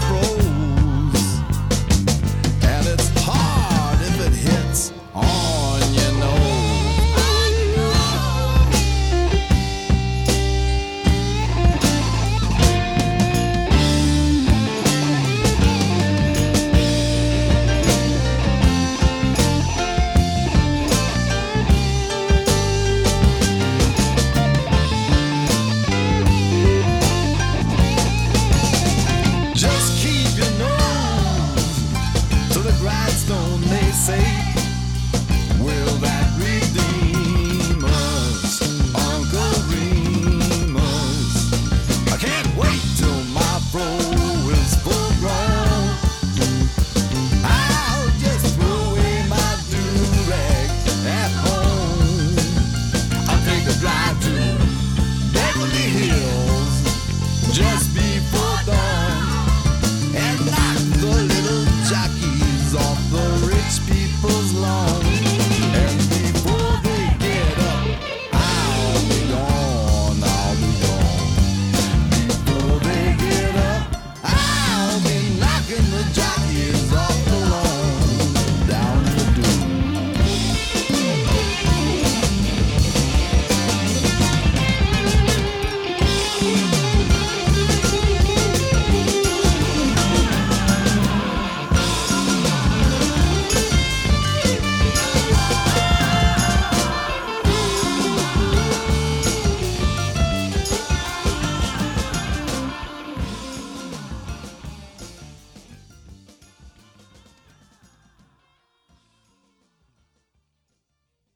scroll